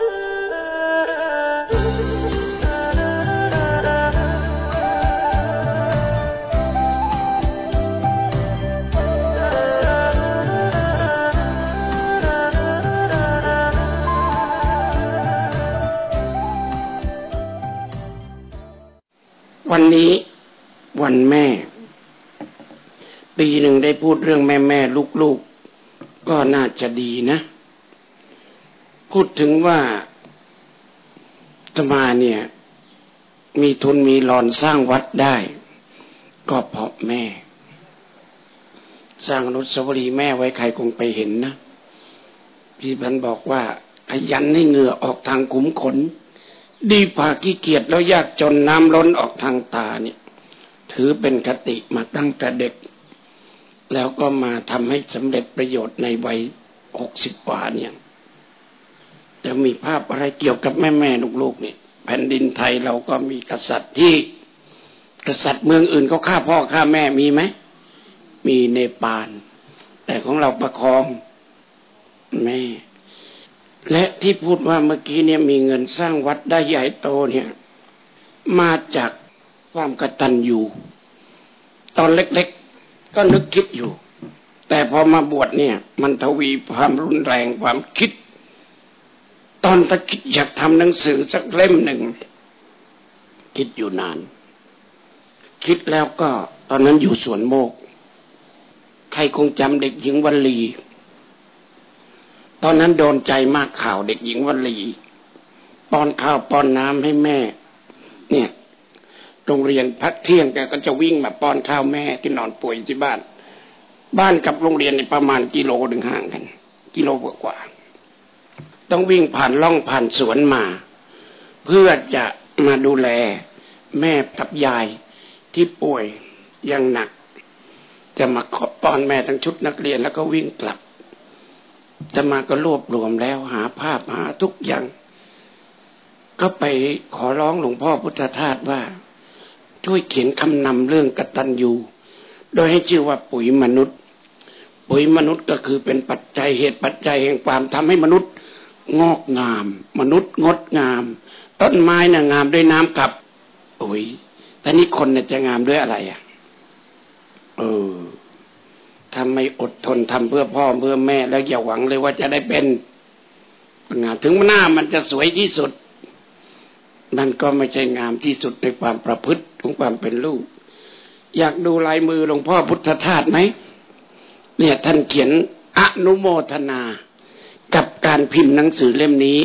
วันนี้วันแม่ ปีหนึ่งได้พูดเรื่องแม่แม่ลูกลูกก็น่าจะดีนะ พูดถึงว่าตมาเนี่ย มีทุนมีหลอนสร้างวัดได้ ก็เพราะแม่ สร้างอนุสาวรีย์แม่ไว้ใครคงไปเห็นนะพี่พันบอกว่าอายันให้เหงื่อออกทางขุมขน ดีผ่าขี้เกียจแล้วยากจนน้ำล้นออกทางตาเนี่ย ถือเป็นคติมาตั้งแต่เด็ก แล้วก็มาทำให้สำเร็จประโยชน์ในวัยหกสิบกว่าเนี่ย จะมีภาพอะไรเกี่ยวกับแม่แม่ลูกๆเนี่ยแผ่นดินไทยเราก็มีกษัตริย์ที่ กษัตริย์เมืองอื่นเขาฆ่าพ่อฆ่าแม่มีไหมมีเนปาลแต่ของเราประคองแม่ และที่พูดว่าเมื่อกี้เนี่ยมีเงินสร้างวัดได้ใหญ่โตเนี่ย มาจากความกตัญญูตอนเล็กๆก็นึกคิดอยู่ แต่พอมาบวชเนี่ย มันทวีความรุนแรงความคิด ตอนตะคิดอยากทำหนังสือสักเล่มหนึ่ง คิดอยู่นาน คิดแล้วก็ตอนนั้นอยู่สวนโมก ใครคงจำเด็กหญิงวัลลี ตอนนั้นโดนใจมากข่าวเด็กหญิงวัลีป้อนข้าวป้อนน้ำให้แม่ เนี่ยโรงเรียนพักเที่ยงแกก็จะวิ่งมาป้อนข้าวแม่ที่นอนป่วยที่บ้าน บ้านกับโรงเรียนในประมาณกิโลหนึ่งห่างกัน กิโลกว่า ต้องวิ่งผ่านล่องผ่านสวนมา เพื่อจะมาดูแลแม่กับยายที่ป่วยอยังหนัก จะมาขอป้อนแม่ทั้งชุดนักเรียนแล้วก็วิ่งกลับ จะมาก็รวบรวมแล้วหาภาพหาทุกอย่าง ก็ไปขอร้องหลวงพ่อพุทธทาสว่า ช่วยเขียนคำนำเรื่องกตัญญูโดยให้ชื่อว่าปุ๋ยมนุษย์ ปุ๋ยมนุษย์ก็คือเป็นปัจจัยเหตุปัจจัยแห่งความทำให้มนุษย์ งอกงาม มนุษย์งดงาม ต้นไม้น่ะงามด้วยน้ำกับปุ๋ยแต่นี่คนเนี่ยจะงามด้วยอะไรอะเออทำไม่อดทนทำเพื่อพ่อเพื่อแม่ แล้วอย่าหวังเลยว่าจะได้เป็นงามถึงหน้ามันจะสวยที่สุด นั่นก็ไม่ใช่งามที่สุดในความประพฤติของความเป็นลูก อยากดูลายมือหลวงพ่อพุทธทาสไหมเนี่ยท่านเขียนอนุโมทนา กับการพิมพ์หนังสือเล่มนี้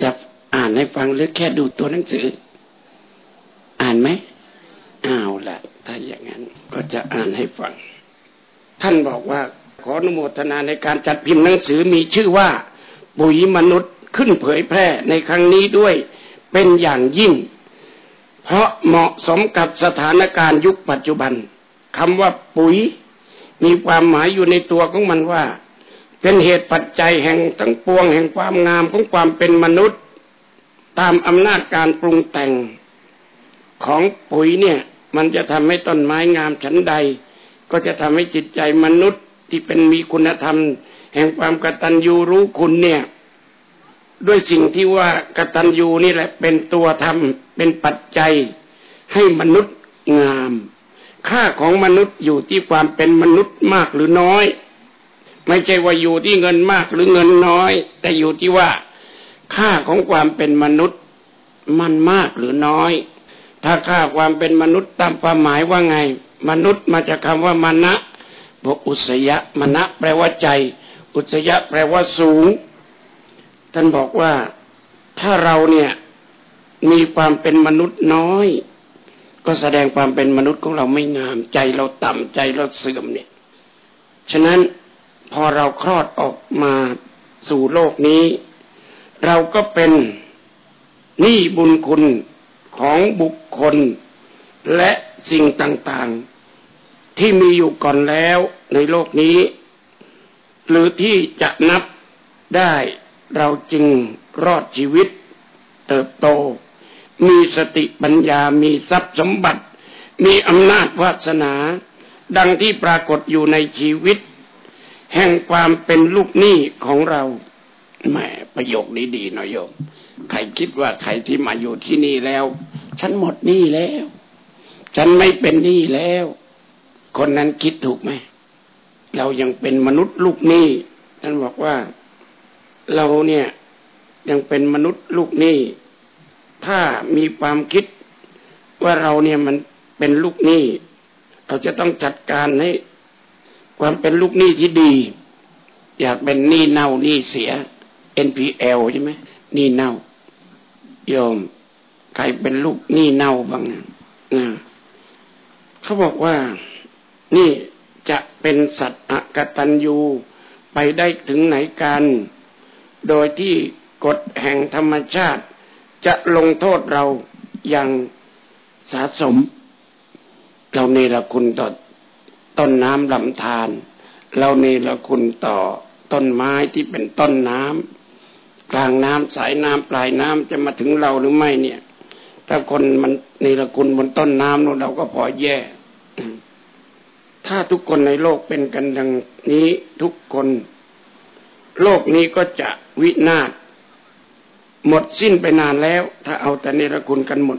จะอ่านให้ฟังหรือแค่ดูตัวหนังสือ อ่านไหมอ้าวละถ้าอย่างนั้นก็จะอ่านให้ฟัง ท่านบอกว่าขออนุโมทนาในการจัดพิมพ์หนังสือมีชื่อว่า ปุ๋ยมนุษย์ขึ้นเผยแพร่ในครั้งนี้ด้วยเป็นอย่างยิ่ง เพราะเหมาะสมกับสถานการณ์ยุคปัจจุบันคำว่าปุ๋ย มีความหมายอยู่ในตัวของมันว่า เป็นเหตุปัจจัยแห่งทั้งปวงแห่งความงามของความเป็นมนุษย์ ตามอำนาจการปรุงแต่งของปุ๋ยเนี่ย มันจะทำให้ต้นไม้งามชั้นใด ก็จะทำให้จิตใจมนุษย์ที่เป็นมีคุณธรรม แห่งความกตัญญูรู้คุณเนี่ย ด้วยสิ่งที่ว่ากตัญญูนี่แหละเป็นตัวทำเป็นปัจจัย ให้มนุษย์งาม ค่าของมนุษย์อยู่ที่ความเป็นมนุษย์มากหรือน้อย ไม่ใช่ว่าอยู่ที่เงินมากหรือเงินน้อย แต่อยู่ที่ว่า ค่าของความเป็นมนุษย์มันมากหรือน้อย ถ้าค่าความเป็นมนุษย์ตามความหมายว่าไง มนุษย์มาจากคาว่ามานะบกอุสยะมณะแปลว่าใจ อุสยะแปลว่าสูง ท่านบอกว่าถ้าเราเนี่ยมีความเป็นมนุษย์น้อย ก็แสดงความเป็นมนุษย์ของเราไม่งาม ใจเราต่ำใจเราเสื่อมเนี่ย ฉะนั้น พอเราคลอดออกมาสู่โลกนี้ เราก็เป็นหนี้บุญคุณของบุคคล และสิ่งต่างๆ ที่มีอยู่ก่อนแล้วในโลกนี้ หรือที่จะนับได้เราจึงรอดชีวิตเติบโต มีสติปัญญามีทรัพย์สมบัติ มีอำนาจวาสนา ดังที่ปรากฏอยู่ในชีวิต แห่งความเป็นลูกหนี้ของเราแม่ประโยคนี้ดีน่อยโยม ใครคิดว่าใครที่มาอยู่ที่นี่แล้ว ฉันหมดหนี้แล้ว ฉันไม่เป็นหนี้แล้ว คนนั้นคิดถูกไหม เรายังเป็นมนุษย์ลูกหนี้ท่านบอกว่าเราเนี่ยยังเป็นมนุษย์ลูกหนี้ ถ้ามีความคิดว่าเราเนี่ยมันเป็นลูกหนี้ เราจะต้องจัดการให้ ความเป็นลูกหนี้ที่ดี อยากเป็นหนี้เน่าหนี้เสีย NPL ใช่ไหมหนี้เน่าโยม ใครเป็นลูกหนี้เน่าบ้างนะเขาบอกว่านี่จะเป็นสัตว์อกตัญญูไปได้ถึงไหนกัน โดยที่กฎแห่งธรรมชาติ จะลงโทษเราอย่างสะสม เราเนรคุณต่อ ต้นน้ำลำธารเราเนรคุณต่อต้นไม้ที่เป็นต้นน้ำกลางน้ำสายน้ำปลายน้ำจะมาถึงเราหรือไม่เนี่ย ถ้าคนมันเนรคุณบนต้นน้ำเราก็พอแย่ ถ้าทุกคนในโลกเป็นกันดังนี้ทุกคน โลกนี้ก็จะวินาศหมดสิ้นไปนานแล้ว ถ้าเอาแต่เนรคุณกันหมด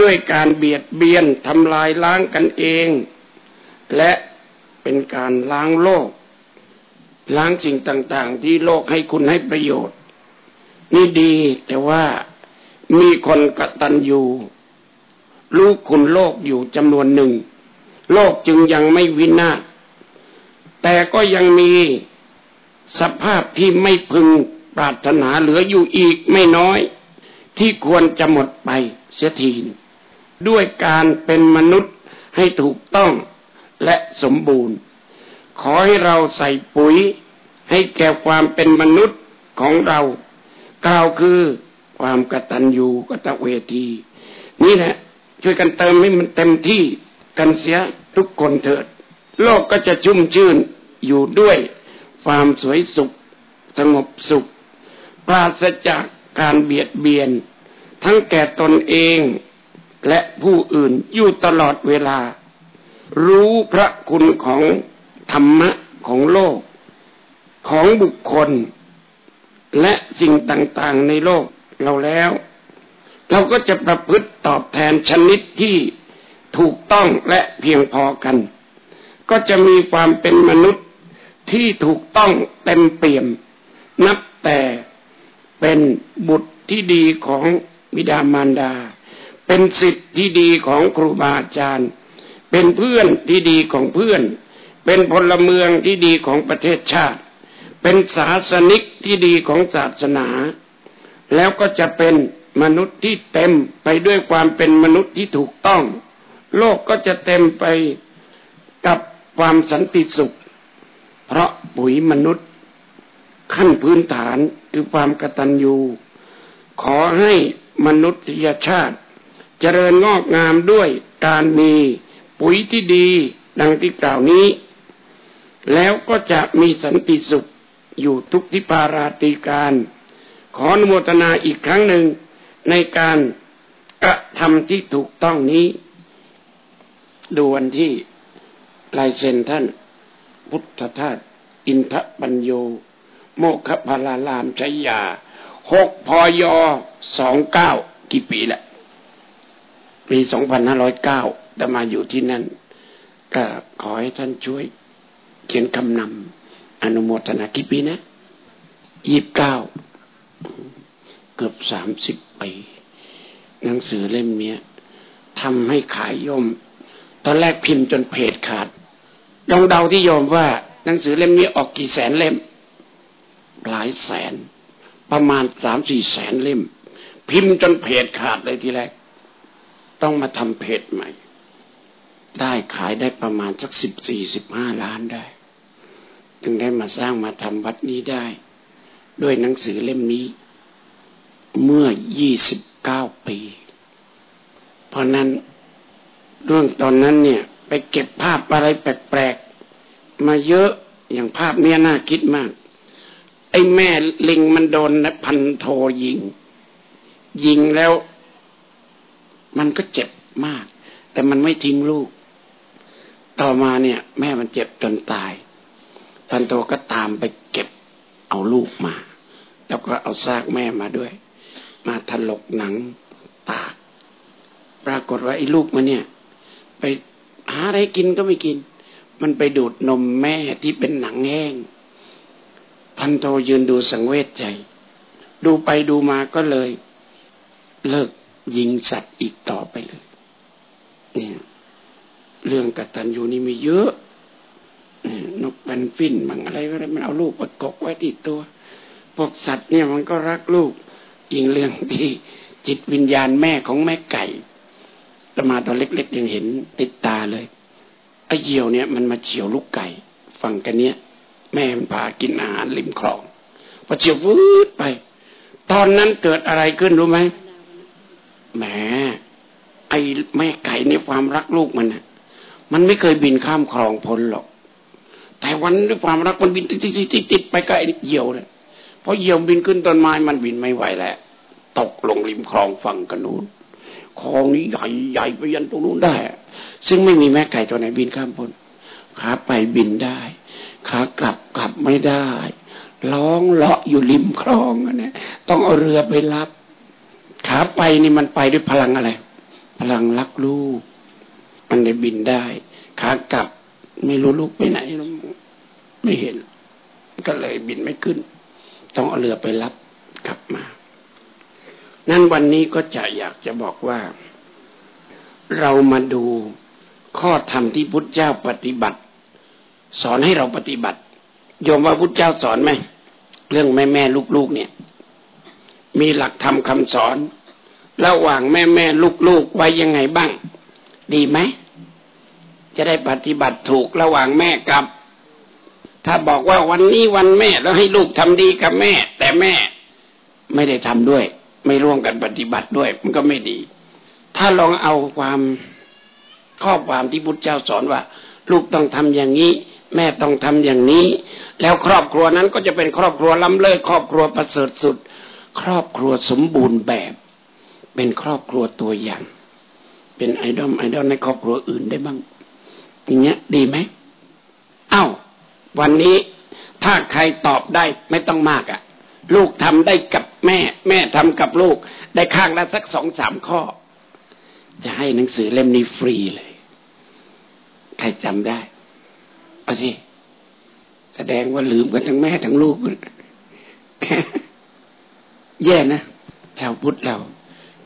ด้วยการเบียดเบียนทำลายล้างกันเอง และเป็นการล้างโลก ล้างสิ่งต่าง ๆ ที่โลกให้คุณให้ประโยชน์ นี่ดีแต่ว่ามีคนกตัญญูรู้คุณโลกอยู่จำนวนหนึ่ง โลกจึงยังไม่วินาศแต่ก็ยังมีสภาพที่ไม่พึงปรารถนาเหลืออยู่อีกไม่น้อย ที่ควรจะหมดไปเสียทีด้วยการเป็นมนุษย์ให้ถูกต้อง และสมบูรณ์ ขอให้เราใส่ปุ๋ยให้แก่ความเป็นมนุษย์ของเรา กล่าวคือความกตัญญูกตเวที นี่แหละช่วยกันเติมให้มันเต็มที่กันเสียทุกคนเถิด โลกก็จะชุ่มชื่นอยู่ด้วยความสวยสุข สงบสุข ปราศจากการเบียดเบียน ทั้งแก่ตนเองและผู้อื่นอยู่ตลอดเวลา รู้พระคุณของธรรมะของโลก ของบุคคล และสิ่งต่างๆในโลกเราแล้ว เราก็จะประพฤติตอบแทนชนิดที่ถูกต้องและเพียงพอกัน ก็จะมีความเป็นมนุษย์ที่ถูกต้องเต็มเปี่ยม นับแต่เป็นบุตรที่ดีของบิดามารดา เป็นสิทธิ์ที่ดีของครูบาอาจารย์ เป็นเพื่อนที่ดีของเพื่อน เป็นพลเมืองที่ดีของประเทศชาติ เป็นศาสนิกที่ดีของศาสนา แล้วก็จะเป็นมนุษย์ที่เต็มไปด้วยความเป็นมนุษย์ที่ถูกต้อง โลกก็จะเต็มไปกับความสันติสุข เพราะปุ๋ยมนุษย์ ขั้นพื้นฐานคือความกตัญญูขอให้มนุษยชาติ เจริญงอกงามด้วยการมี ปุ๋ยที่ดีดังที่กล่าวนี้ แล้วก็จะมีสันติสุขอยู่ทุกทิพาราตีการ ขออนุโมทนาอีกครั้งหนึ่งในการกระทำที่ถูกต้องนี้ ดูวันที่ลายเซ็นท่าน พุทธทาสอินทปัญโย โมคพลาลามชัยยาหกพยสองเก้ากี่ปีแหละปีสองพันห้าร้อยเก้า แต่มาอยู่ที่นั่น ก็ขอให้ท่านช่วย เขียนคำนำอนุโมทนากี่ปีนะยี่บเก้าเกือบสามสิบปีหนังสือเล่มนี้ทำให้ขายย่อม ตอนแรกพิมพ์จนเพจขาดลองเดาที่โยมว่า หนังสือเล่มนี้ออกกี่แสนเล่ม หลายแสน ประมาณสามสี่แสนเล่ม พิมพ์จนเพจขาดเลยทีแรก ต้องมาทำเพจใหม่ ได้ขายได้ประมาณสักสิบสี่สิบห้าล้านได้ จึงได้มาสร้างมาทำวัดนี้ได้ ด้วยหนังสือเล่มนี้ เมื่อยี่สิบเก้าปี เพราะนั้นเรื่องตอนนั้นเนี่ย ไปเก็บภาพอะไรแปลกๆ มาเยอะอย่างภาพเนี้ยน่าคิดมาก ไอ้แม่ลิงมันโดนนะพันโทยิง ยิงแล้ว มันก็เจ็บมาก แต่มันไม่ทิ้งลูก ต่อมาเนี่ย แม่มันเจ็บจนตาย พันโทก็ตามไปเก็บเอาลูกมา แล้วก็เอาซากแม่มาด้วย มาถลกหนังตาก ปรากฏว่าไอ้ลูกมันเนี่ย ไปหาอะไรกินก็ไม่กิน มันไปดูดนมแม่ที่เป็นหนังแห้ง พันโทยืนดูสังเวชใจ ดูไปดูมาก็เลย เลิกยิงสัตว์อีกต่อไปเลย เนี่ย เรื่องกตัญญูนี่มีเยอะ นกเป็นฟินบางอะไรก็ได้มันเอาลูกประกบไว้ที่ตัว พวกสัตว์เนี่ยมันก็รักลูกยิงเรื่องที่จิตวิญญาณแม่ของแม่ไก่ตมาตอนเล็กๆยังเห็นติดตาเลยไอ้เหี่ยวเนี่ยมันมาเฉียวลูกไก่ฝั่งกันเนี้ยแม่มันพากินอาหารริมคลองพอเฉียวฟืดไป ตอนนั้นเกิดอะไรขึ้นรู้ไหมแหมไอ้แม่ไก่ในความรักลูกมันน่ะ มันไม่เคยบินข้ามคลองพ้นหรอก แต่วันด้วยความรักมันบินติดติดติดติดไปใกล้เหยี่ยวเลยเพอเหยี่ยวบินขึ้นต้นไม้มันบินไม่ไหวแล้วตกลงริมคลองฝั่งกันนู้นคลองนี้ใหญ่ใหญ่ไปยันตรงนู้นได้ ซึ่งไม่มีแม่ไก่ตัวไหนบินข้ามพ้นขาไปบินได้ขากลับกลับไม่ได้ ร้องเลาะอยู่ริมคลองนะต้องเอาเรือไปรับ ขาไปนี่มันไปด้วยพลังอะไร พลังรักลูก มันได้บินได้ขากลับไม่รู้ลูกไปไหนไม่เห็น ก็เลยบินไม่ขึ้น ต้องเอาเรือไปรับกลับมา นั้นวันนี้ก็จะอยากจะบอกว่า เรามาดูข้อธรรมที่พุทธเจ้าปฏิบัติ สอนให้เราปฏิบัติโยมว่าพุทธเจ้าสอนไหมเรื่องแม่แม่ลูกๆเนี่ย มีหลักธรรมคำสอน ระหว่างแม่แม่ลูกๆไว้ยังไงบ้าง ดีไหม จะได้ปฏิบัติถูกระหว่างแม่กับ ถ้าบอกว่าวันนี้วันแม่แล้วให้ลูกทำดีกับแม่ แต่แม่ไม่ได้ทำด้วย ไม่ร่วมกันปฏิบัติด้วย มันก็ไม่ดี ถ้าลองเอาความข้อความที่พุทธเจ้าสอนว่า ลูกต้องทำอย่างนี้ แม่ต้องทำอย่างนี้ แล้วครอบครัวนั้นก็จะเป็นครอบครัวล้ำเลิศครอบครัวประเสริฐสุด ครอบครัวสมบูรณ์แบบ เป็นครอบครัวตัวอย่าง เป็นไอดอลไอดอลในครอบครัวอื่นได้บ้าง อย่างเงี้ย ดีไหมเอา้า วันนี้ถ้าใครตอบได้ไม่ต้องมากอะ่ะ ลูกทำได้กับแม่ แม่ทำกับลูก ได้ข้างละสักสองสามข้อ จะให้หนังสือเล่มนี้ฟรีเลย ใครจำได้เอาสิแสดงว่าลืมกันทั้งแม่ทั้งลูก แย่นะชาวพุทธเรา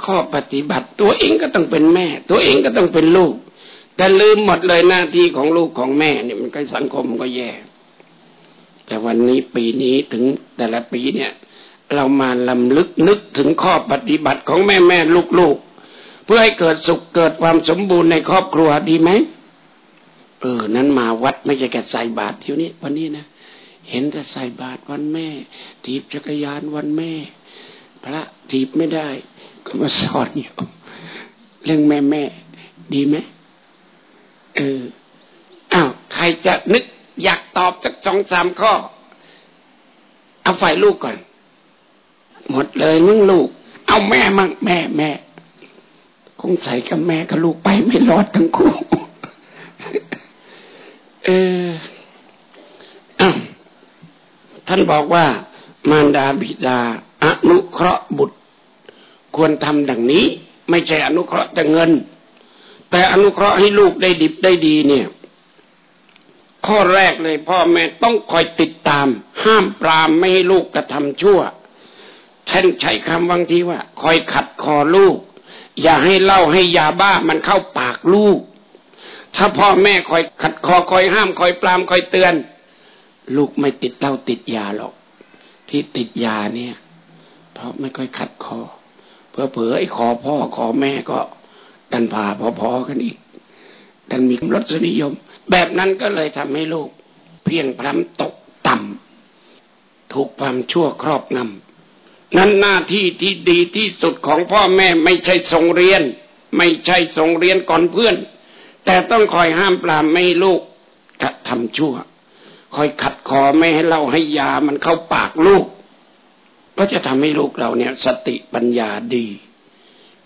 ข้อปฏิบัติตัวเองก็ต้องเป็นแม่ ตัวเองก็ต้องเป็นลูก แต่ลืมหมดเลยหน้าที่ของลูกของแม่เนี่ยมันก็สังคมก็แย่ แต่วันนี้ปีนี้ถึงแต่ละปีเนี่ย เรามาลำลึกนึกถึงข้อปฏิบัติของแม่แม่ลูกๆเพื่อให้เกิดสุขเกิดความสมบูรณ์ในครอบครัวดีไหมเออ นั้นมาวัดไม่ใช่แค่ใส่บาตรเที่ยวนี้วันนี้นะเห็นแต่ใส่บาตรวันแม่ ถีบจักรยานวันแม่ พระถีบไม่ได้ ก็มาสอนอยู่เรื่องแม่แม่ดีไหม เอออ้าวใครจะนึกอยากตอบสักสองสามข้อ เอาฝ่ายลูกก่อน หมดเลยมึงลูก เอาแม่มั่งแม่แม่ คงใส่กับแม่กับลูกไปไม่รอดทั้งคู่ เอออ้าวท่านบอกว่ามารดาบิดา อนุเคราะห์บุตร ควรทำดังนี้ ไม่ใช่อนุเคราะห์แต่เงิน แต่อนุเคราะห์ให้ลูกได้ดิบได้ดีเนี่ย ข้อแรกเลยพ่อแม่ต้องคอยติดตาม ห้ามปรามไม่ให้ลูกกระทำชั่วท่านใช้คำบางทีว่า คอยขัดคอลูก อย่าให้เล่าให้ยาบ้ามันเข้าปากลูก ถ้าพ่อแม่คอยขัดคอคอยห้ามคอยปรามคอยเตือน ลูกไม่ติดเหล้าติดยาหรอก ที่ติดยาเนี่ย เพราะไม่ค่อยขัดคอเพื่อเผลอไอ้คอพ่อคอแม่ก็ ดันพาพอๆกันอีกดันมีรสนิยม แบบนั้นก็เลยทำให้ลูก เพียงพล้ำตกต่ำถูกความชั่วครอบงำนั้นหน้าที่ที่ดีที่สุดของพ่อแม่ไม่ใช่ส่งเรียน ไม่ใช่ส่งเรียนก่อนเพื่อน แต่ต้องคอยห้ามปรามไม่ให้ลูกกระทำชั่ว คอยขัดคอไม่ให้เล่าให้ยามันเข้าปากลูก ก็จะทำให้ลูกเราเนี่ย สติปัญญาดี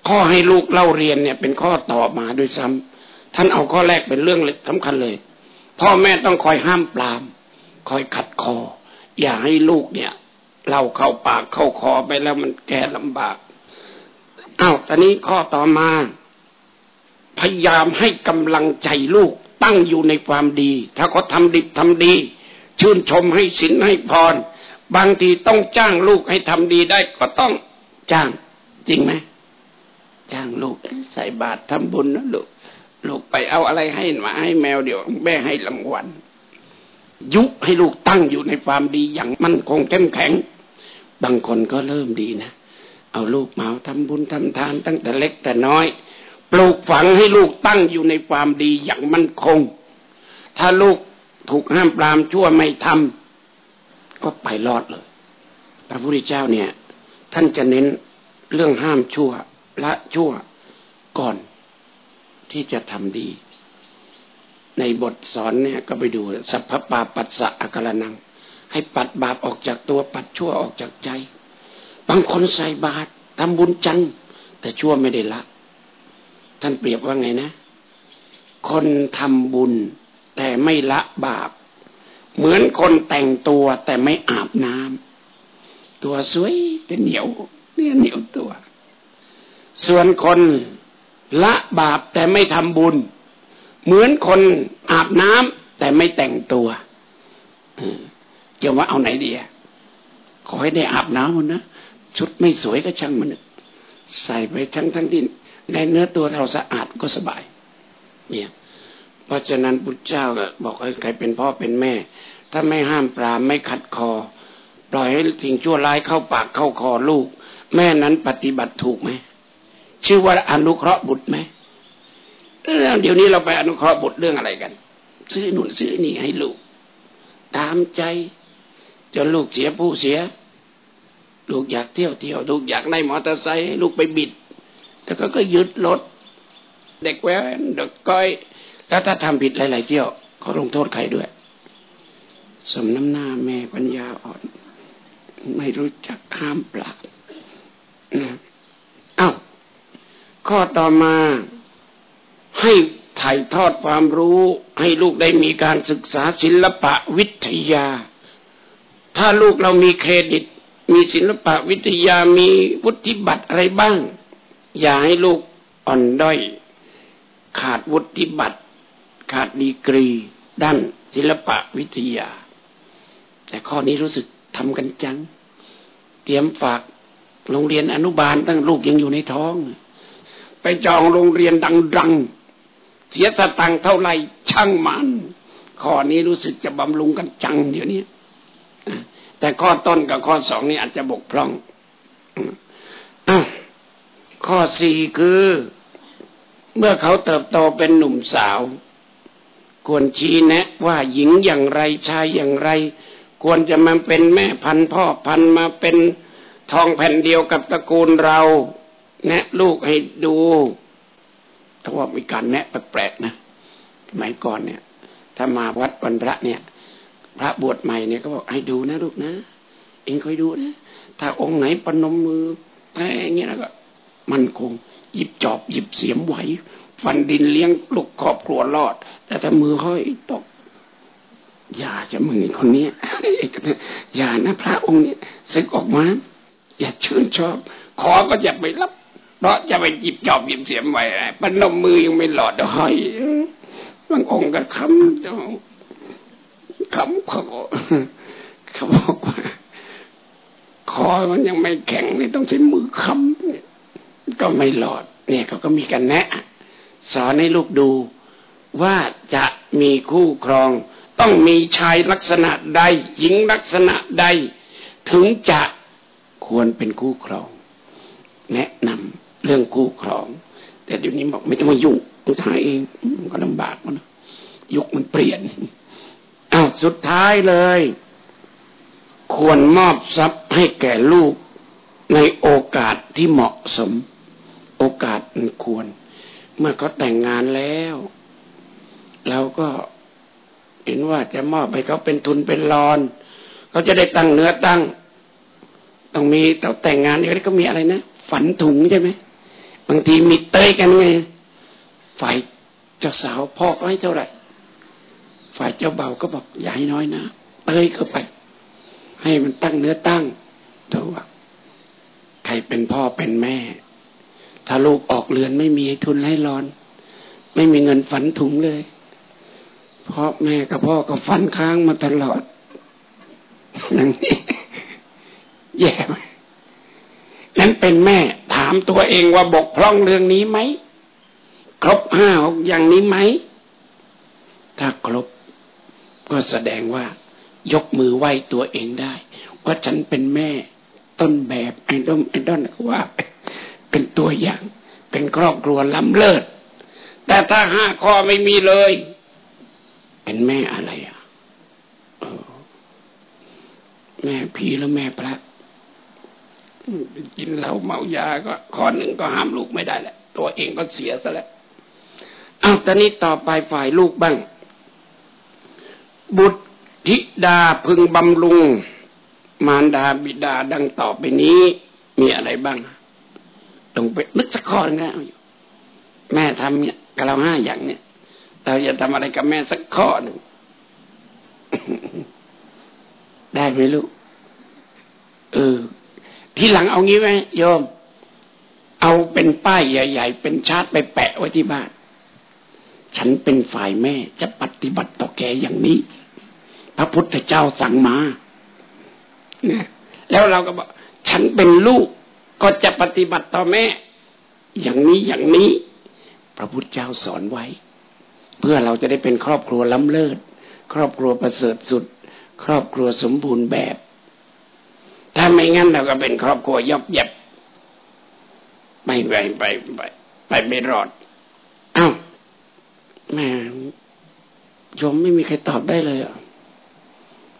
ข้อให้ลูกเล่าเรียนเนี่ย เป็นข้อต่อมาด้วยซ้ำท่านเอาข้อแรกเป็นเรื่องสำคัญเลย พ่อแม่ต้องคอยห้ามปราม คอยขัดคอ อย่าให้ลูกเนี่ยเราเข้าปากเข้าคอไปแล้วมันแก่ลำบากอ้าวตอนนี้ข้อต่อมา พยายามให้กำลังใจลูกตั้งอยู่ในความดี ถ้าเขาทำดีทำดี ชื่นชมให้สินให้พร บางทีต้องจ้างลูกให้ทำดีได้ก็ต้องจ้าง จริงไหม จ้างลูกใส่บาตรทำบุญนะลูกลูกไปเอาอะไรให้มาให้แมวเดี๋ยวแม่ให้รางวัลยุให้ลูกตั้งอยู่ในความดีอย่างมั่นคงเข้มแข็ง บางคนก็เริ่มดีนะเอาลูกมาทำบุญทำทานตั้งแต่เล็กแต่น้อย ปลูกฝังให้ลูกตั้งอยู่ในความดีอย่างมั่นคง ถ้าลูกถูกห้ามปรามชั่วไม่ทำก็ไปรอดเลย พระพุทธเจ้าเนี่ย ท่านจะเน้นเรื่องห้ามชั่ว ละชั่วก่อนที่จะทำดี ในบทสอนเนี่ยก็ไปดูสัพพปาปัสสะอกรนัง ให้ปัดบาปออกจากตัวปัดชั่วออกจากใจ บางคนใส่บาตรทำบุญจันแต่ชั่วไม่ได้ละ ท่านเปรียบว่าไงนะ คนทำบุญแต่ไม่ละบาป เหมือนคนแต่งตัวแต่ไม่อาบน้ำตัวสวยแต่เหนียวเนี่ยเหนียวตัว ส่วนคนละบาปแต่ไม่ทำบุญ เหมือนคนอาบน้ำแต่ไม่แต่งตัวเกี่ยวว่าเอาไหนดีอะขอให้ได้อาบน้ำมันะชุดไม่สวยก็ช่างมันใส่ไปทั้งทั้งที่ในเนื้อตัวเราสะอาดก็สบาย เนี่ย เพราะฉะนั้นพุทธเจ้าก็บอกให้ใครเป็นพ่อเป็นแม่ ถ้าไม่ห้ามปรามไม่ขัดคอ ปล่อยให้สิ่งชั่วร้ายเข้าปากเข้าคอลูก แม่นั้นปฏิบัติถูกไหม ชื่อว่าอนุเคราะห์บุตรไหมเดี๋ยวนี้เราไปอนุเคราะห์บุตรเรื่องอะไรกัน ซื้อหนุนซื้อนี่ให้ลูก ตามใจจนลูกเสียผู้เสีย ลูกอยากเที่ยวเที่ยวลูกอยากได้มอเตอร์ไซค์ลูกไปบิด แต่ก็ก็ยึดรถเด็กแว้นเด็กก้อย แล้วถ้าทำผิดหลาย ๆ เที่ยวเขาลงโทษใครด้วย สมน้ำหน้าแม่ปัญญาอ่อน ไม่รู้จักข้ามปลานะ ข้อต่อมาให้ถ่ายทอดความรู้ให้ลูกได้มีการศึกษาศิลปะวิทยา ถ้าลูกเรามีเครดิต มีศิลปะวิทยามีวุฒิบัตรอะไรบ้าง อย่าให้ลูกอ่อนด้อย ขาดวุฒิบัตร ขาดดีกรี ด้านศิลปะวิทยา แต่ข้อนี้รู้สึกทำกันจัง เตรียมฝากโรงเรียนอนุบาลตั้งลูกยังอยู่ในท้อง ไปจองโรงเรียนดังๆ เสียสตังค์เท่าไหร่ช่างมัน ข้อนี้รู้สึกจะบำรุงกันจังเดี๋ยวนี้แต่ข้อต้นกับข้อสองนี่อาจจะบกพร่องอข้อสี่คือ เมื่อเขาเติบโตเป็นหนุ่มสาว ควรชี้แนะ ว่าหญิงอย่างไรชายอย่างไร ควรจะมาเป็นแม่พันพ่อพันมาเป็นทองแผ่นเดียวกับตระกูลเรา แนะลูกให้ดูถ้าว่ามีการแนะแปลกๆนะสมัยก่อนเนี่ย ถ้ามาวัดวันพระเนี่ย พระบวชใหม่เนี่ยก็บอกให้ดูนะลูกนะ เองคอยดูนะ ถ้าองค์ไหนปนมมือแพ้เงี้ยแล้วก็ มันคง หยิบจอบหยิบเสียมไหวฟันดินเลี้ยงลูกครอบครัวรอด แต่ถ้ามือห้อยตกอย่าจะมือคนนี้อย่านะพระองค์เนี้สึกออกมา อย่าชื่นชอบ ขอก็อย่าไปรับ เพราะจะไปจิบจอบหยิบเสียมไว้ปนมมือยังไม่หลอดห้อยบางองค์ก็คำคำเขาเขาบอกว่าคอมันยังไม่แข็งนี่ต้องใช้มือคำก็ไม่หลอด เนี่ยเขาก็มีกันแนะ สอนให้ลูกดูว่าจะมีคู่ครอง ต้องมีชายลักษณะใดหญิงลักษณะใด ถึงจะควรเป็นคู่ครอง แนะนำ เรื่องคู่ครอง แต่เดี๋ยวนี้บอกไม่ต้องมายุ่งตัวทายเองก็ลำบากมันยุคมันเปลี่ยนอ้าวสุดท้ายเลย ควรมอบทรัพย์ให้แก่ลูกในโอกาสที่เหมาะสม โอกาสมันควร เมื่อเขาแต่งงานแล้วเราก็เห็นว่าจะมอบให้เขาเป็นทุนเป็นรอนเขาจะได้ตั้งเนื้อตั้ง ต้องมีต้องแต่งงานเดี๋ยวนี้ก็มีอะไรนะฝันถุงใช่ไหม บางทีมีเตยกันไง ฝ่ายเจ้าสาวพ่อก็ให้เท่าไหร่ ฝ่ายเจ้าเบาก็บอกอย่าให้น้อยนะเตยเข้าไป ให้มันตั้งเนื้อตั้งตัวใครเป็นพ่อเป็นแม่ ถ้าลูกออกเรือนไม่มีทุนให้ร้อน ไม่มีเงินฝันถุงเลยพ่อแม่กับพ่อก็ฟันค้างมาตลอดอย่างนี้แย่ไหม นั้นเป็นแม่ถามตัวเองว่าบกพร่องเรื่องนี้ไหม ครบห้าอย่างนี้ไหม ถ้าครบ ก็แสดงว่า ยกมือไหว้ตัวเองได้ว่าฉันเป็นแม่ต้นแบบไอ้ดมไอ้ดอนว่า เป็นตัวอย่าง เป็นครอบครัวล้ำเลิศ แต่ถ้าห้าข้อไม่มีเลย เป็นแม่อะไรอะแม่ผีแล้วแม่พระ กินเหล้าเมายาก็ข้อหนึ่งก็ห้ามลูกไม่ได้แหละ ตัวเองก็เสียซะแล้วเอาตอนนี้ต่อไปฝ่ายลูกบ้าง บุตรธิดาพึงบำรุง มารดาบิดาดังต่อไปนี้ มีอะไรบ้างต้องไปนึกสักข้อนึงนะแม่ทำเนี่ยกับเราห้าอย่างเนี่ยเราจะทำอะไรกับแม่สักข้อหนึ่งได้ไหมลูกเออ ที่หลังเอางี้ไหมโยม เอาเป็นป้ายใหญ่ ๆ เป็นชาร์ตไปแปะไว้ที่บ้าน ฉันเป็นฝ่ายแม่จะปฏิบัติต่อแกอย่างนี้ พระพุทธเจ้าสั่งมาเนี่ยแล้วเราก็บอกฉันเป็นลูกก็จะปฏิบัติต่อแม่ อย่างนี้อย่างนี้ พระพุทธเจ้าสอนไว้ เพื่อเราจะได้เป็นครอบครัวล้ำเลิศ ครอบครัวประเสริฐสุด ครอบครัวสมบูรณ์แบบ ถ้าไม่งั้นเราก็เป็นครอบครัวยอบเย็บไม่ไปไปไปไปไม่รอดอ้าวแม่ยมไม่มีใครตอบได้เลยอะ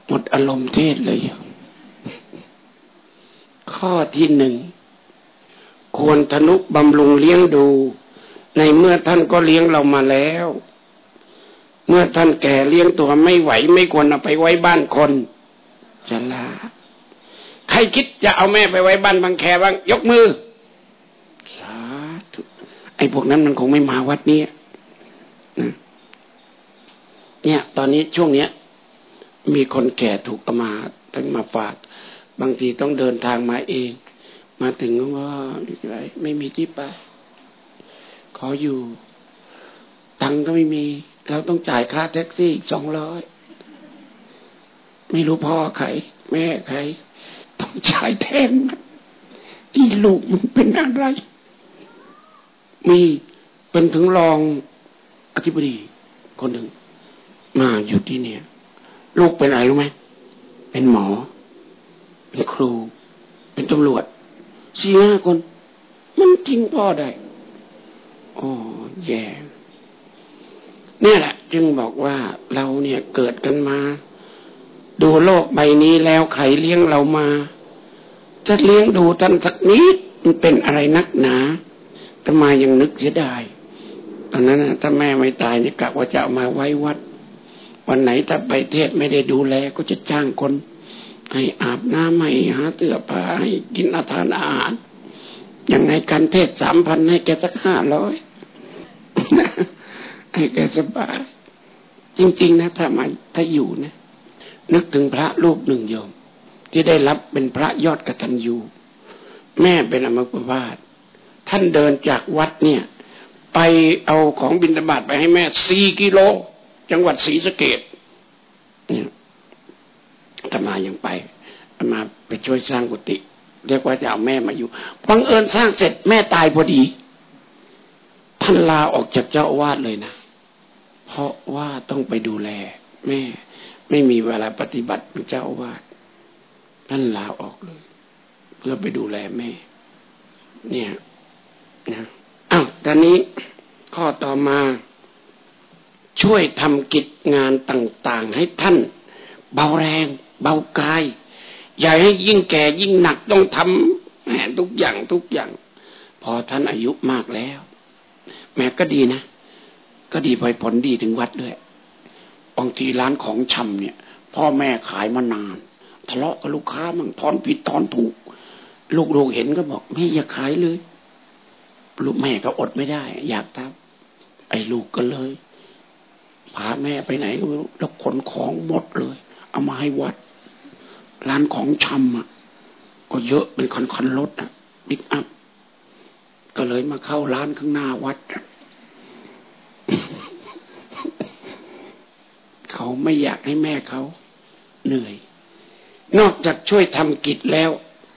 หมดอารมณ์เทศเลย ข้อที่หนึ่ง ควรทนุบำรุงเลี้ยงดู ในเมื่อท่านก็เลี้ยงเรามาแล้ว เมื่อท่านแก่เลี้ยงตัวไม่ไหว ไม่ควรเอาไปไว้บ้านคนจะลา ใครคิดจะเอาแม่ไปไว้บ้านบางแคบ้าง ยกมือ สาธุไอ้พวกนั้นมันคงไม่มาวัดนี้เนี่ย ตอนนี้ช่วงเนี้ย มีคนแก่ถูกเอามาตั้งมาฝาก บางทีต้องเดินทางมาเอง มาถึงก็ไม่มีที่ไปขออยู่ ตังก็ไม่มี เราต้องจ่ายค่าแท็กซี่อีกสองร้อยไม่รู้พ่อใคร แม่ใคร ต้องใช้แทนที่ลูกมันเป็นอะไร มีเป็นถึงรองอธิบดีคนหนึ่ง มาอยู่ที่เนี่ย ลูกเป็นอะไรรู้ไหมเป็นหมอ เป็นครู เป็นตำรวจสี่ห้าคน มันทิ้งพ่อได้อ๋อแย่เนี่ยแหละ จึงบอกว่าเราเนี่ยเกิดกันมา ดูโลกใบนี้แล้วใครเลี้ยงเรามา จะเลี้ยงดูท่านสักนิดมันเป็นอะไรนักหนาแต่มายังนึกเสียดายตอนนั้นถ้าแม่ไม่ตายเนี่ยกะว่าจะเอามาไว้วัด วันไหนถ้าไปเทศไม่ได้ดูแลก็จะจ้างคน ให้อาบน้ำให้หาเตื้อผ้าให้กินอาหารอาหารยังไงกันเทศสามพันให้แกสักห้าร้อยให้แกสบาย จริง ๆ นะ ถ้ามาถ้าอยู่นะ นึกถึงพระรูปหนึ่งโยม ที่ได้รับเป็นพระยอดกตัญญูแม่เป็นอมกวาดท่านเดินจากวัดเนี่ย ไปเอาของบินตบาตไปให้แม่สี่กิโล จังหวัดศรีสะเกดเนี่ยธรรมายังไปมาไปช่วยสร้างกุฏิเรียกว่าจะเอาแม่มาอยู่บังเอิญสร้างเสร็จแม่ตายพอดีท่านลาออกจากเจ้าอาวาสเลยนะเพราะว่าต้องไปดูแล แม่ไม่มีเวลาปฏิบัติเป็นเจ้าอาวาส ท่านลาออกเลย เพื่อไปดูแลแม่ เนี่ยนะอ้าวตอนนี้ข้อต่อมาช่วยทำกิจงานต่างๆ ให้ท่าน เบาแรง เบากาย อย่าให้ยิ่งแก่ยิ่งหนักต้องทำแหมทุกอย่างทุกอย่าง พอท่านอายุมากแล้วแม้ก็ดีนะ ก็ดีไปผลดีถึงวัดด้วยบางทีร้านของชำเนี่ย พ่อแม่ขายมานาน ทะเลาะกับลูกค้ามั่งทอนผิดทอนถูก ลูกๆเห็นก็บอกแม่อย่าขายเลย ลูกแม่ก็อดไม่ได้ อยากทำไอ้ลูกก็เลยพาแม่ไปไหนก็ไม่รู้แล้วขนของหมดเลย เอามาให้วัด ร้านของชำอะ ก็เยอะเป็นคันคันรถอะบิ๊กอัพก็เลยมาเข้าร้านข้างหน้าวัด เขาไม่อยากให้แม่เขาเหนื่อย นอกจากช่วยทำกิจแล้ว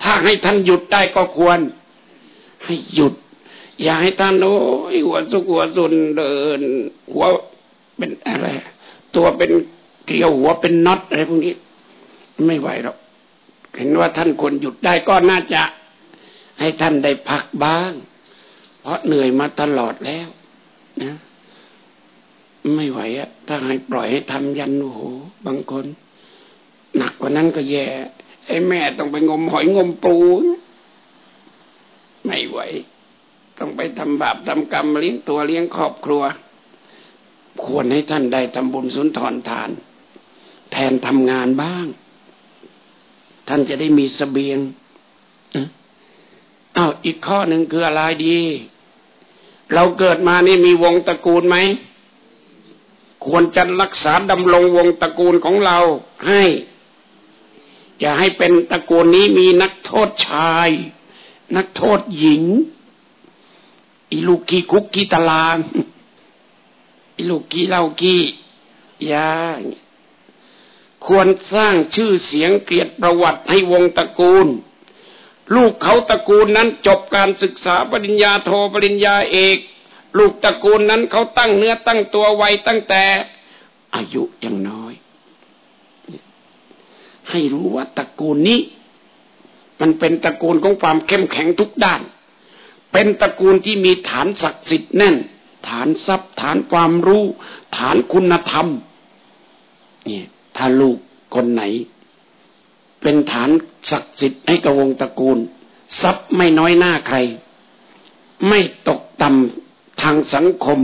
ถ้าให้ท่านหยุดได้ก็ควร ให้หยุด อย่าให้ท่านโอ้ยหัวสุกหัวสุนเดิน หัวเป็นอะไร ตัวเป็นเกลียวหัวเป็นน็อตอะไรพวกนี้ ไม่ไหวหรอกเห็นว่าท่านควรหยุดได้ก็น่าจะ ให้ท่านได้พักบ้าง เพราะเหนื่อยมาตลอดแล้วนะไม่ไหวอะถ้าให้ปล่อยให้ทำยันโอ้โหบางคน หนักกว่านั้นก็แย่ ไอ้แม่ต้องไปงมหอยงมปูไม่ไหว ต้องไปทำบาปทำกรรมเลี้ยงตัวเลี้ยงครอบครัว ควรให้ท่านได้ทำบุญสุนทรทาน แทนทำงานบ้าง ท่านจะได้มีสเสบียงอ้าวอีกข้อหนึ่งคืออะไรดี เราเกิดมานี่มีวงตระกูลไหมควรจะรักษาดำรงวงตระกูลของเราให้ อย่าให้เป็นตระกูลนี้มีนักโทษชาย นักโทษหญิง อีลูกกี้คุกกี้ตาราง อีลูกกี้เล่ากี้ยาควรสร้างชื่อเสียงเกียรติประวัติให้วงตระกูล ลูกเขาตระกูลนั้นจบการศึกษาปริญญาโทรปริญญาเอก ลูกตระกูลนั้นเขาตั้งเนื้อตั้งตัวไวตั้งแต่ อายุยังน้อย ให้รู้ว่าตระกูลนี้ มันเป็นตระกูลของความเข้มแข็งทุกด้าน เป็นตระกูลที่มีฐานศักดิ์สิทธิ์แน่น ฐานทรัพย์ฐานความรู้ ฐานคุณธรรมเนี่ยถ้าลูกคนไหน เป็นฐานศักดิ์สิทธิ์ให้กับวงตระกูล ทรัพย์ไม่น้อยหน้าใคร ไม่ตกต่ำทางสังคม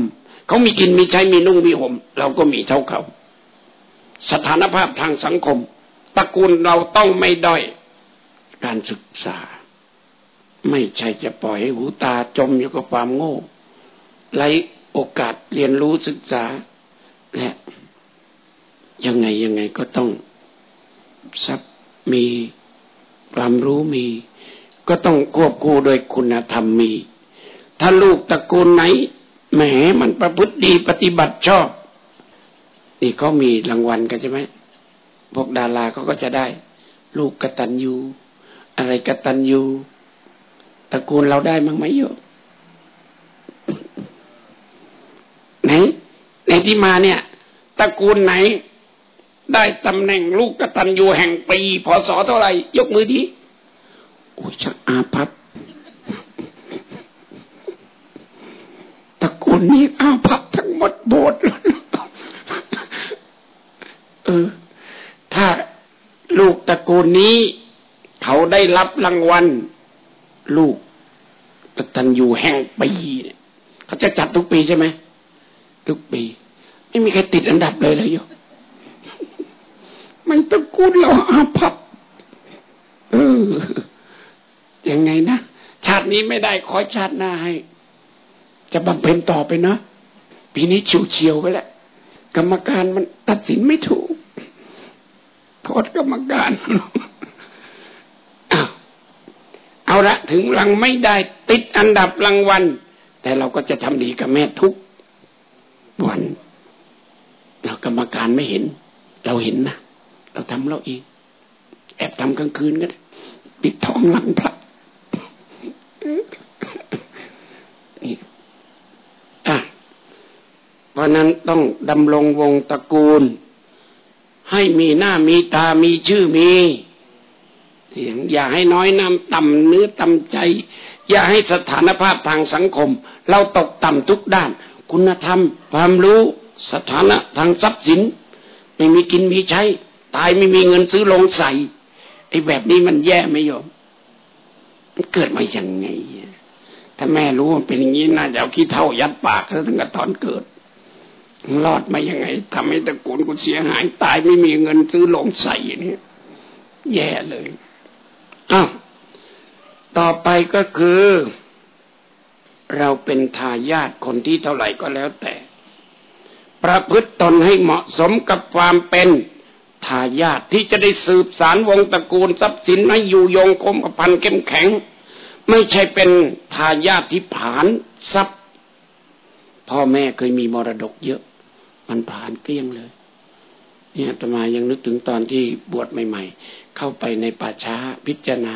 เขามีกินมีใช้มีนุ่งมีห่มเราก็มีเท่าเขา สถานภาพทางสังคม ระกูลเราต้องไม่ด้อยการศึกษา ไม่ใช่จะปล่อยให้หูตาจมอยู่กับความโง่ไร้โอกาสเรียนรู้ศึกษา และยังไงยังไงก็ต้องทรัพย์มีความรู้มี ก็ต้องควบคู่โดยคุณธรรมมี ถ้าลูกตระกูลไหนแหมมันประพฤติดีปฏิบัติชอบ นี่เขามีรางวัลกันใช่ไหม พวกดาราเขาก็จะได้ ลูกกตัญญูอะไรกตัญญูตระกูลเราได้มั้งไหมโยไหนในที่มาเนี่ยตระกูลไหน ได้ตำแหน่งลูกกตัญญูแห่งปีพศเท่าไหร่ ยกมือดีโอ้ยชักอาพับตระกูลนี้อาพับทั้งหมดโบสถ์เออ ถ้าลูกตระกูลนี้ เขาได้รับรางวัล ลูกกตัญญูแห่งปีเนี่ยเขาจะจัดทุกปีใช่ไหมทุกปี ไม่มีใครติดอันดับเลยเลยโยมันตระกูลเราอาภัพเออยังไงนะ ชาตินี้ไม่ได้ขอชาติหน้าให้ จะบำเพ็ญต่อไปเนาะปีนี้เฉียวๆไปแล้วกรรมการมันตัดสินไม่ถูก โทษกรรมการเอาละถึงรังไม่ได้ติดอันดับรางวัล แต่เราก็จะทำดีกับแม่ทุกวันเรากรรมการไม่เห็น เราเห็นนะเราทำเราเอง แอบทำกลางคืนก็ได้ปิดทองหลังพระนี่อะเพราะนั้นต้องดำรงวงตระกูล ให้มีหน้ามีตามีชื่อมีเสียงอย่าให้น้อยน้ำต่ำเนื้อต่ำใจ อย่าให้สถานภาพทางสังคม เราตกต่ำทุกด้าน คุณธรรม ความรู้สถานะทางทรัพย์สิน ไม่มีกินมีใช้ ตายไม่มีเงินซื้อลงใส่ไอ้แบบนี้มันแย่ไหมโยมมันเกิดมาอย่างไงถ้าแม่รู้ว่าเป็นอย่างนี้น่าจะเอาขี้เท่ายัดปากซะตั้งแต่ตอนเกิด รอดมายังไงทำให้ตระกูลกูเสียหาย ตายไม่มีเงินซื้อลงใส่เนี่ยแย่เลยอ้าวต่อไปก็คือ เราเป็นทายาทคนที่เท่าไหร่ก็แล้วแต่ ประพฤติตนให้เหมาะสมกับความเป็นทายาทที่จะได้สืบสารวงตระกูลทรัพย์สินให้อยู่ยงคงกระพันเข้มแข็ง ไม่ใช่เป็นทายาทที่ผานทรัพย์พ่อแม่เคยมีมรดกเยอะ มันผ่านเกลี้ยงเลย เนี่ยตมายังนึกถึงตอนที่บวชใหม่ ๆ เข้าไปในป่าช้าพิจารณา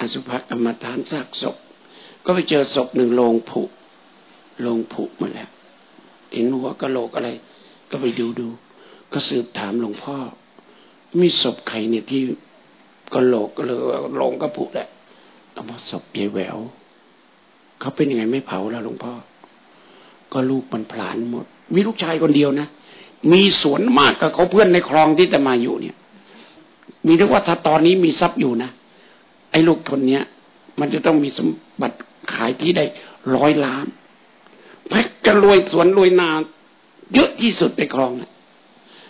อสุภกรรมฐานซากศพ ก็ไปเจอศพหนึ่งโลงผุโลงผุมาแล้วเห็นหัวกะโหลกอะไร ก็ไปดูดูก็สืบถามหลวงพ่อ มีศพใครเนี่ยที่กะโหลกก็เลยโลงก็ผุแหละเอามาศพยายแหววเขาเป็นยังไงไม่เผาแล้วหลวงพ่อ ก็ลูกมันผลานหมด มีลูกชายคนเดียวนะมีสวนมากกับเขาเพื่อนในคลองที่จะมาอยู่เนี่ย มีเรียกว่าถ้าตอนนี้มีทรัพย์อยู่นะไอ้ลูกคนเนี้ย มันจะต้องมีสมบัติขายที่ได้ร้อยล้านแพ็กจะรวยสวนรวยนาเยอะที่สุดในคลองนะ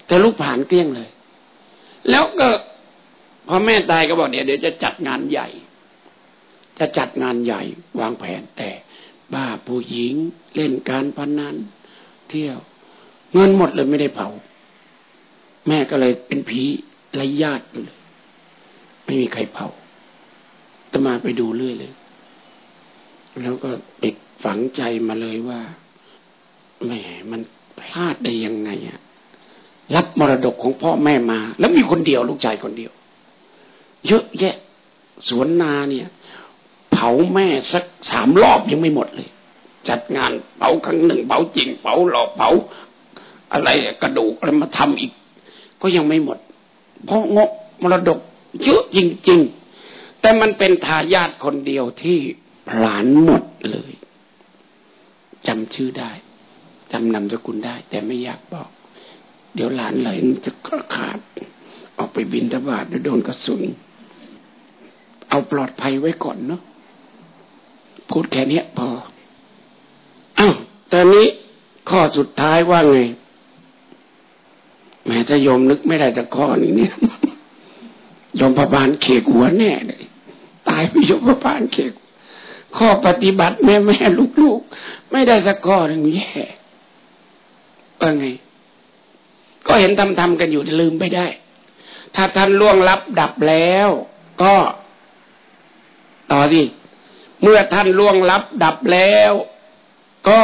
แต่ลูกผ่านเกลี้ยงเลย แล้วก็พอแม่ตายก็บอกเดี๋ยวเดี๋ยวจะจัดงานใหญ่ จะจัดงานใหญ่ วางแผนแต่ บ้าผู้หญิง เล่นการพนนันเที่ยว เงินหมดเลยไม่ได้เผา แม่ก็เลยเป็นผีไรญาติเลย ไม่มีใครเผาตมาไปดูเรื่อยเลย แล้วก็ติดฝังใจมาเลยว่าแหมมันพลาดได้ยังไงอะรับมรดกของพ่อแม่มา แล้วมีคนเดียวลูกชายคนเดียว เยอะแยะ สวนนาเนี่ยาแม่สักสามรอบยังไม่หมดเลย จัดงานเผาครั้งหนึ่งเผาจริงเผาหลอกเผาอะไรกระดูกอะไรมาทำอีก ก็ยังไม่หมด เพราะงกมรดกเยอะจริง ๆ แต่มันเป็นทายาทคนเดียวที่ผลานหมดเลยจำชื่อได้จำนามสกุลได้ แต่ไม่อยากบอก เดี๋ยวหลานไหลจะขาด ออกไปบินทบาทโดนกระสุน เอาปลอดภัยไว้ก่อนเนาะ พูดแค่นี้พออ้าวตอนนี้ข้อสุดท้ายว่าไงแม้ถ้าโยมนึกไม่ได้จากข้อนี้เนี่ยยมประบาลเขกหัวแน่เลยตายไปยมประบาลเขก ข้อปฏิบัติแม่แม่ลูกๆ ไม่ได้สักข้อหนึ่งแย่เออไง ก็เห็นทำทำกันอยู่ลืมไปได้ ถ้าท่านล่วงลับดับแล้ว ก็ ต่อสิ เมื่อท่านล่วงลับดับแล้ว ก็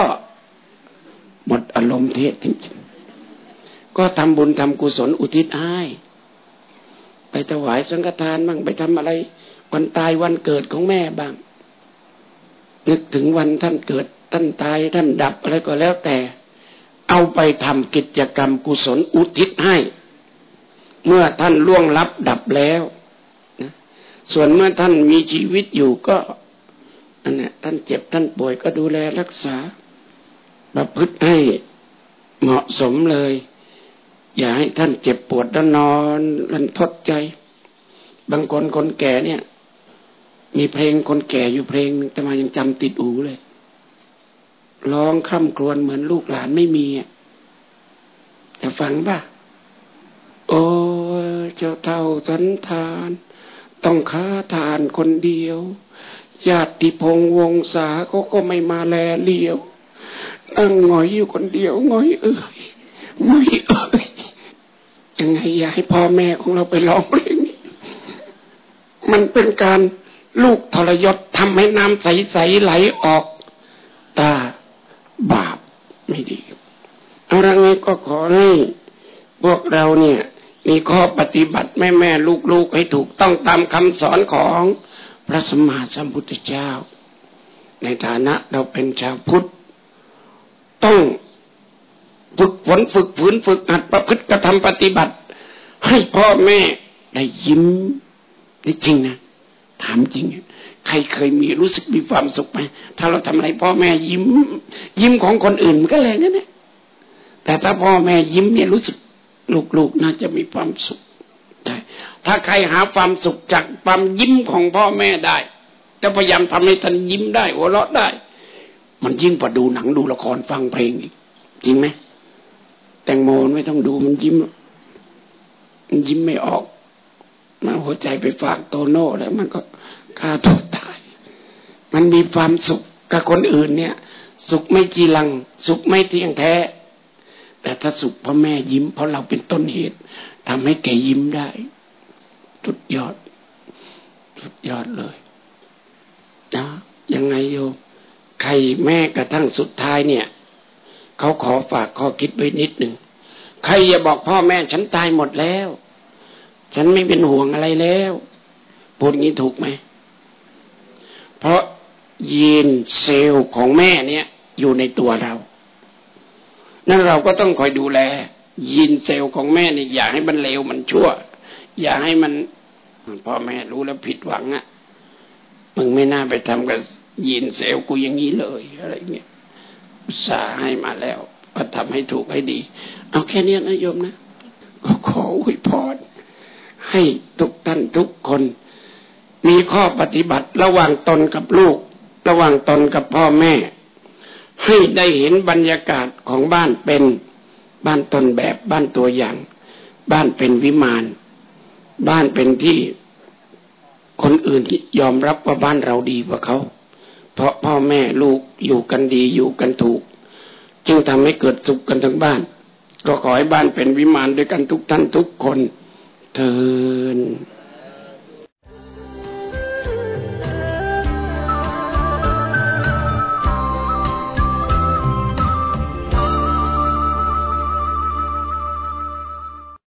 หมดอารมณ์เทศจริงๆก็ทำบุญทำกุศลอุทิศให้ไปถวายสังฆทานบ้างไปทำอะไร วันตายวันเกิดของแม่บ้าง นึกถึงวันท่านเกิด ท่านตายท่านดับอะไรก็แล้วแต่ เอาไปทำกิจกรรมกุศลอุทิศให้ เมื่อท่านล่วงลับดับแล้วนะส่วนเมื่อท่านมีชีวิตอยู่ก็ อันเนี้ยท่านเจ็บท่านป่วยก็ดูแลรักษาประพฤติให้เหมาะสมเลย อย่าให้ท่านเจ็บปวดแล้วนอนรันทดใจ บางคนคนแก่เนี่ย มีเพลงคนแก่อยู่เพลงนึงแต่มายังจำติดหูเลยร้องคร่ำครวญเหมือนลูกหลานไม่มีจะฟังป่ะ โอ้เจ้าเท่าสันทาน ต้องค้าทานคนเดียว ญาติพงวงศาเขาก็ไม่มาแลเลี้ยวนั่งงอยอยู่คนเดียวงอยเอ้ยงอยเอ้ยยังไงอยาให้พ่อแม่ของเราไปร้องเพลงนี้มันเป็นการลูกทรยศทำให้น้ำใสๆไหลออกตาบาปไม่ดีอะไรไงก็ขอให้พวกเราเนี่ย มีข้อปฏิบัติแม่แม่ลูกๆให้ถูกต้องตามคำสอนของ พระสมมาสัมพุทธเจ้า ในฐานะเราเป็นชาวพุทธ ต้องฝึกฝนฝึกฝืนฝึกหัดประพฤติกระทำปฏิบัติ ให้พ่อแม่ได้ยิ้มนี่จริงนะ ถามจริง ใครเคยมีรู้สึกมีความสุขไหมถ้าเราทำอะไรพ่อแม่ยิ้ม ยิ้มของคนอื่นมันก็แรงนะเนี่ยแต่ถ้าพ่อแม่ยิ้มเนี่ยรู้สึกลูกๆน่าจะมีความสุข ถ้าใครหาความสุขจากความยิ้มของพ่อแม่ได้จะพยายามทำให้ท่านยิ้มได้หัวเราะได้ มันยิ่งกว่าดูหนังดูละครฟังเพลงอีกจริงไหมแตงโมไม่ต้องดูมันยิ้มมันยิ้มไม่ออกมันหัวใจไปฝากโตโน่แล้วมันก็ฆ่าตัวตาย มันมีความสุขกับคนอื่นเนี่ย สุขไม่จีรัง สุขไม่เที่ยงแท้ แต่ถ้าสุขเพราะแม่ยิ้ม เพราะเราเป็นต้นเหตุทำให้แกยิ้มได้ สุดยอด สุดยอดเลยนะยังไงโยมใครแม่กระทั่งสุดท้ายเนี่ย เขาขอฝากข้อคิดไว้นิดหนึ่งใครอย่าบอกพ่อแม่ฉันตายหมดแล้ว ฉันไม่เป็นห่วงอะไรแล้วพูดงี้ถูกไหม เพราะยีนเซลล์ของแม่เนี่ย อยู่ในตัวเรา นั่นเราก็ต้องคอยดูแลยีนเซลล์ของแม่เนี่ยอย่าให้มันเลวมันชั่ว อย่าให้มันพ่อแม่รู้แล้วผิดหวังอะ่ะมึงไม่น่าไปทำกับยีนเซลกูอย่างนี้เลยอะไรเงี้ยอุตส่าห์ให้มาแล้ว ก็ทำให้ถูกให้ดี เอาแค่นี้นะโยมนะก็ขออวยพรให้ทุกท่านทุกคน มีข้อปฏิบัติระหว่างตนกับลูก ระหว่างตนกับพ่อแม่ ให้ได้เห็นบรรยากาศของบ้านเป็นบ้านตนแบบบ้านตัวอย่าง บ้านเป็นวิมาน บ้านเป็นที่คนอื่นที่ยอมรับว่าบ้านเราดีกว่าเขา เพราะพ่อแม่ลูกอยู่กันดีอยู่กันถูก จึงทำให้เกิดสุขกันทั้งบ้าน ก็ขอให้บ้านเป็นวิมานด้วยกันทุกท่านทุกคนเทิน